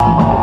Grazie.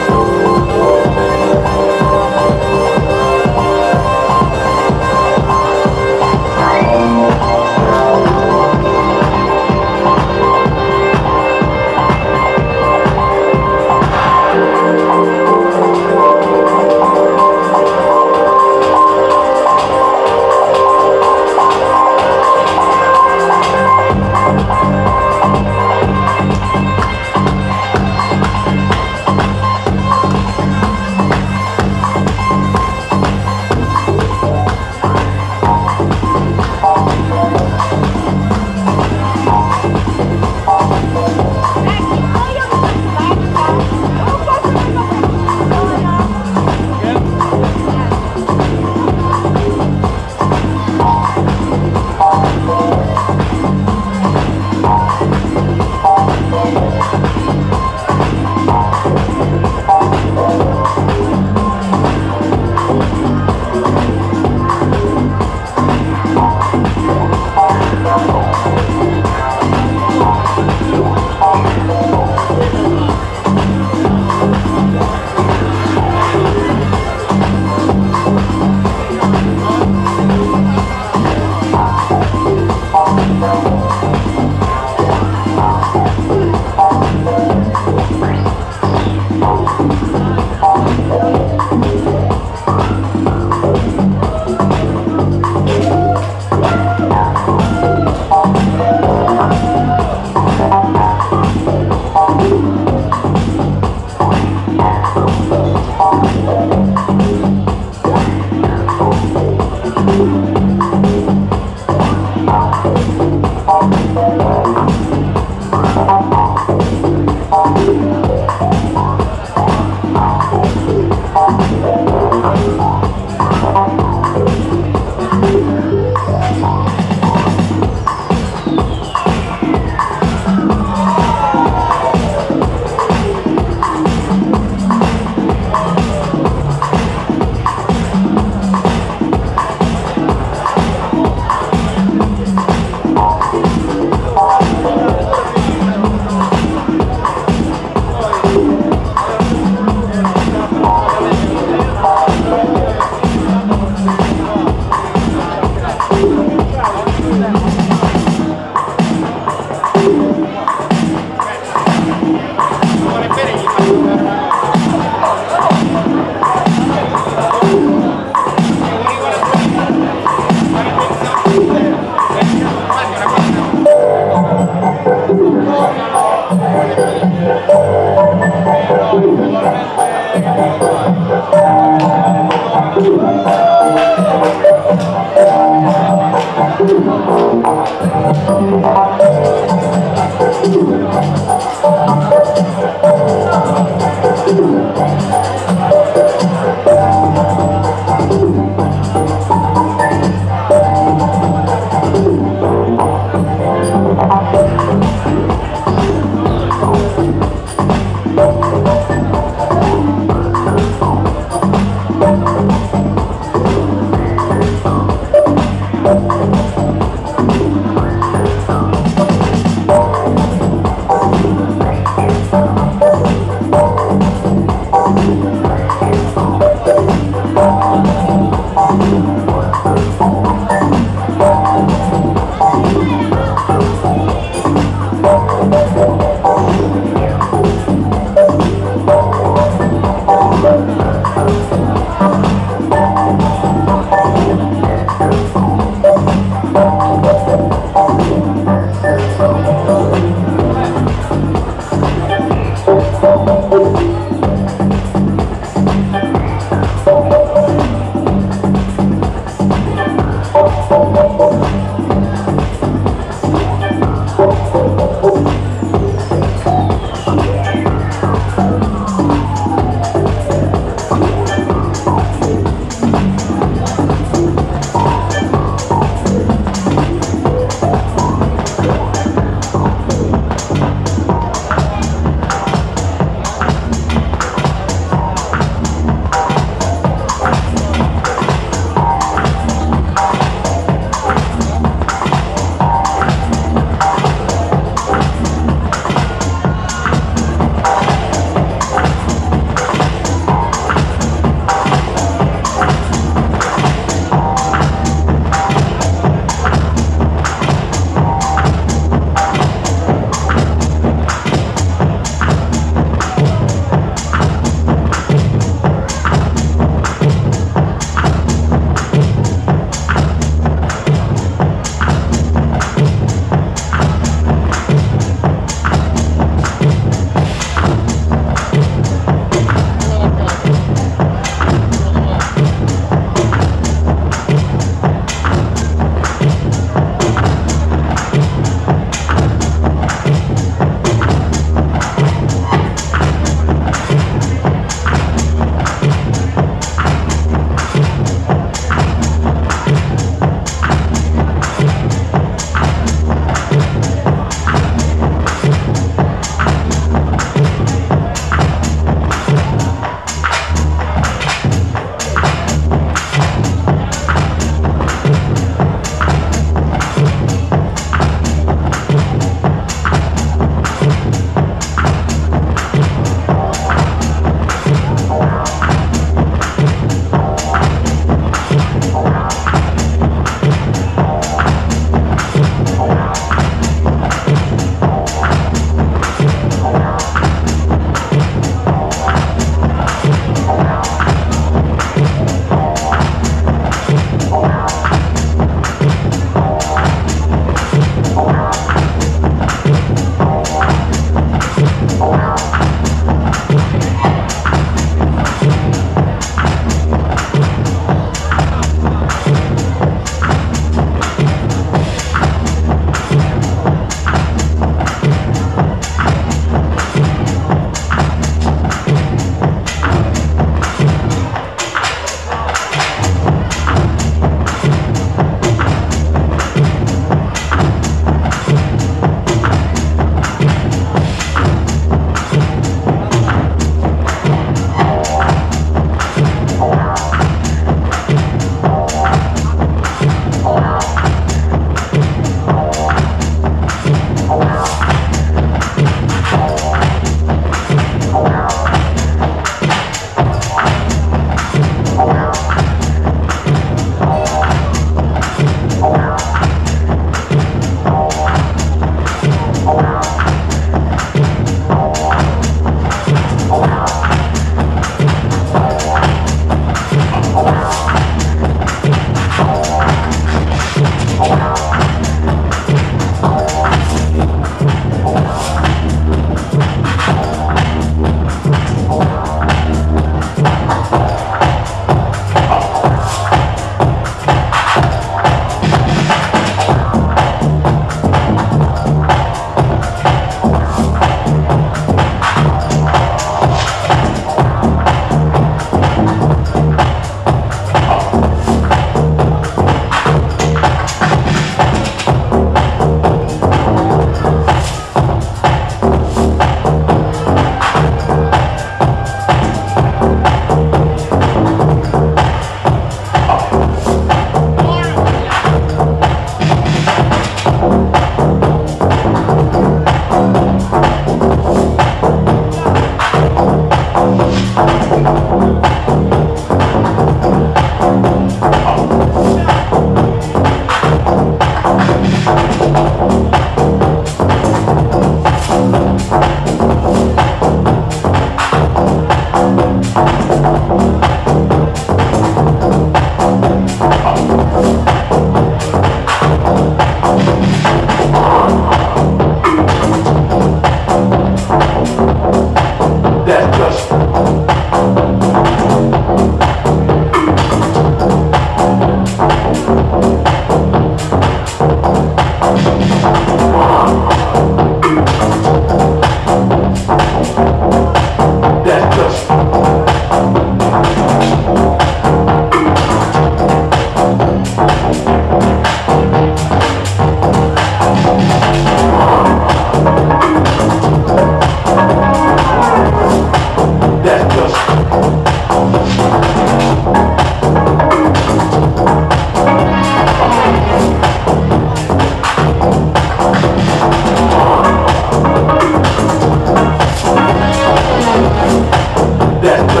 death.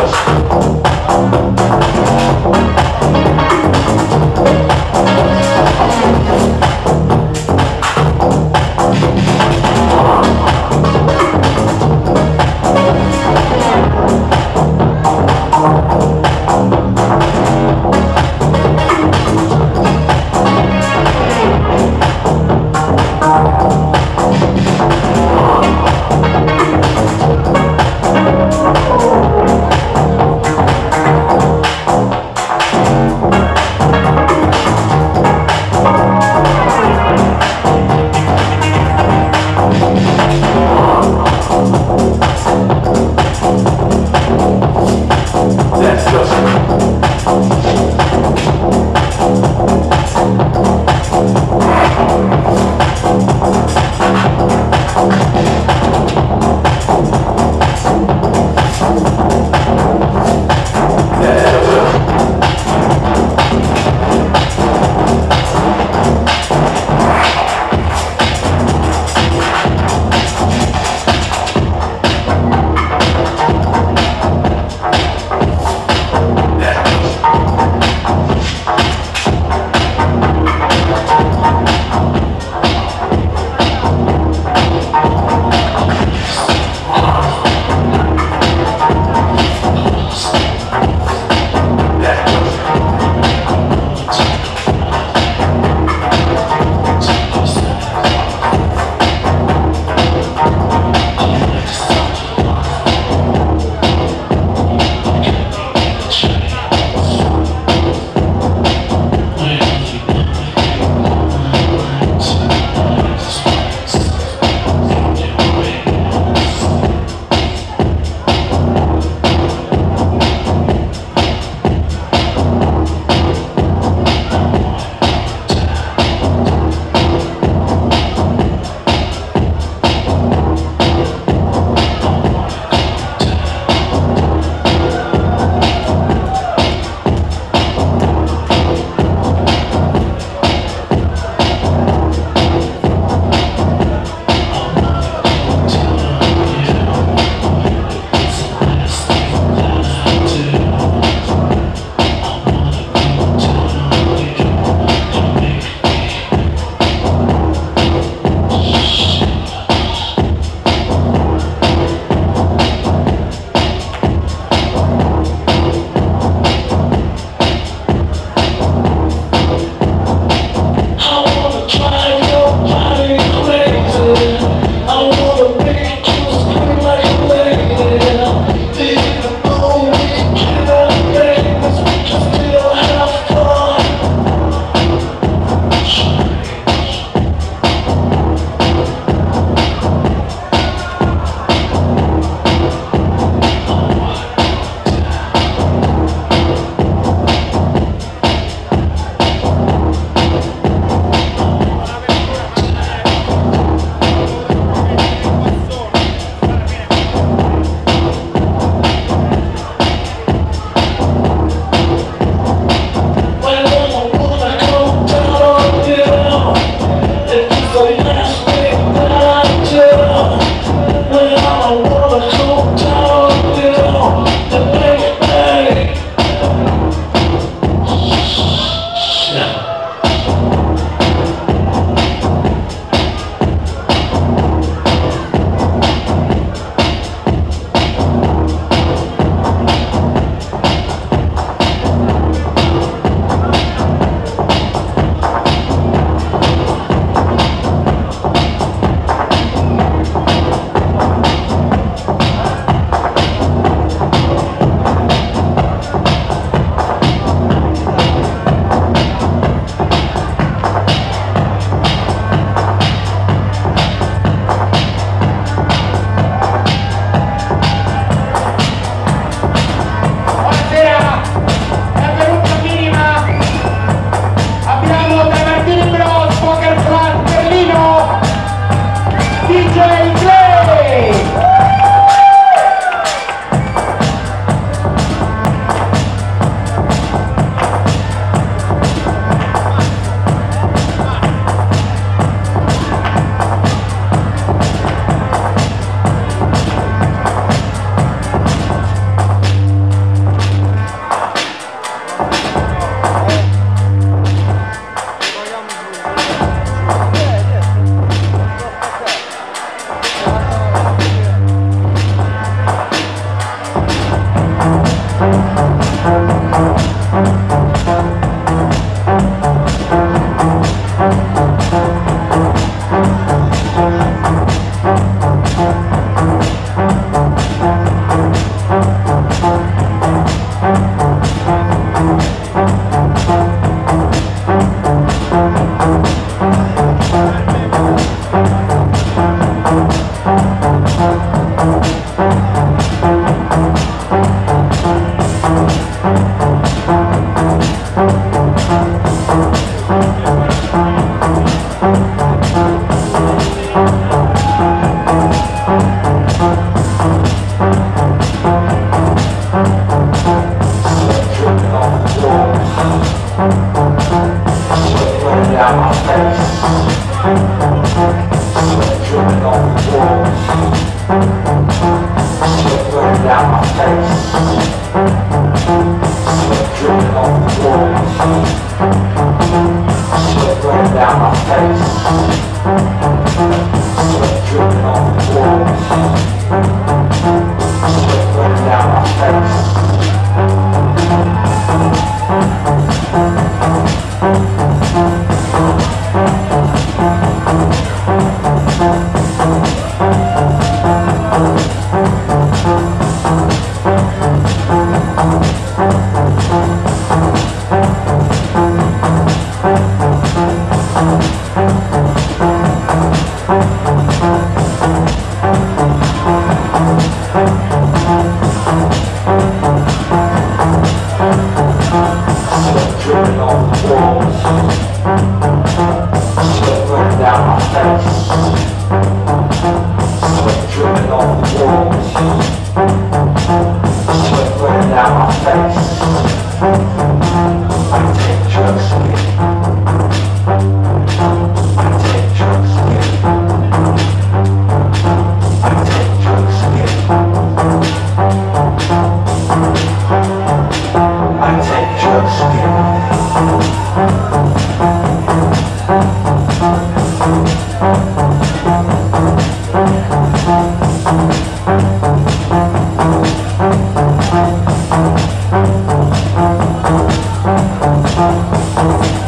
Thank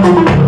Bye.